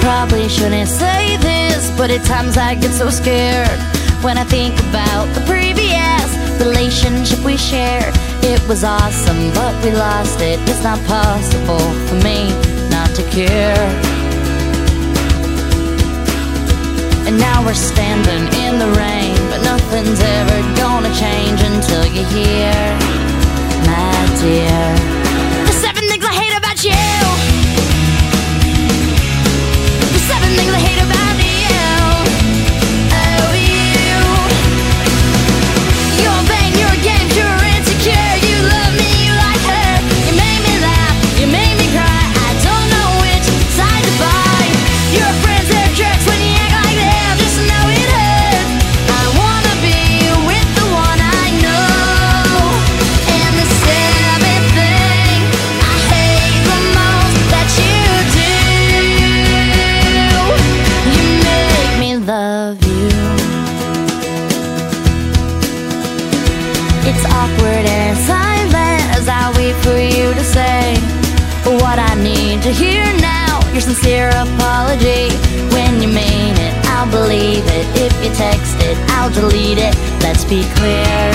probably shouldn't say this, but at times I get so scared when I think about the previous relationship we shared. It was awesome, but we lost it. It's not possible for me not to care. And now we're standing in the rain, but nothing's ever gonna change until you're here, It's awkward and silent as I wait for you to say what I need to hear now. Your sincere apology. When you mean it, I'll believe it. If you text it, I'll delete it. Let's be clear.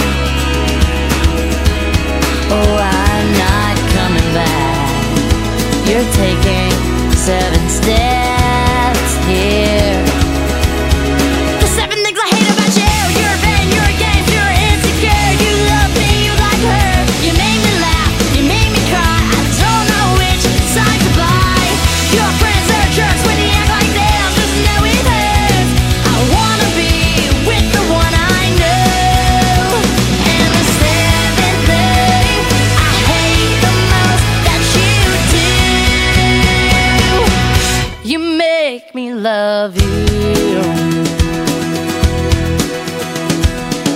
Oh, I'm not coming back. You're taking seven steps here. Make me love you.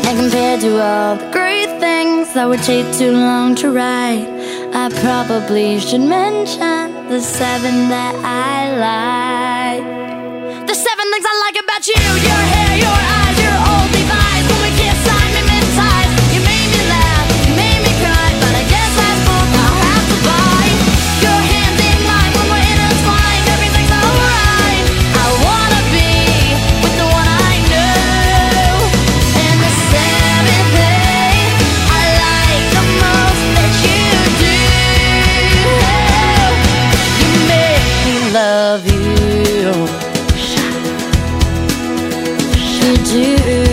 And compared to all the great things that would take too long to write, I probably should mention the seven that I like. Do.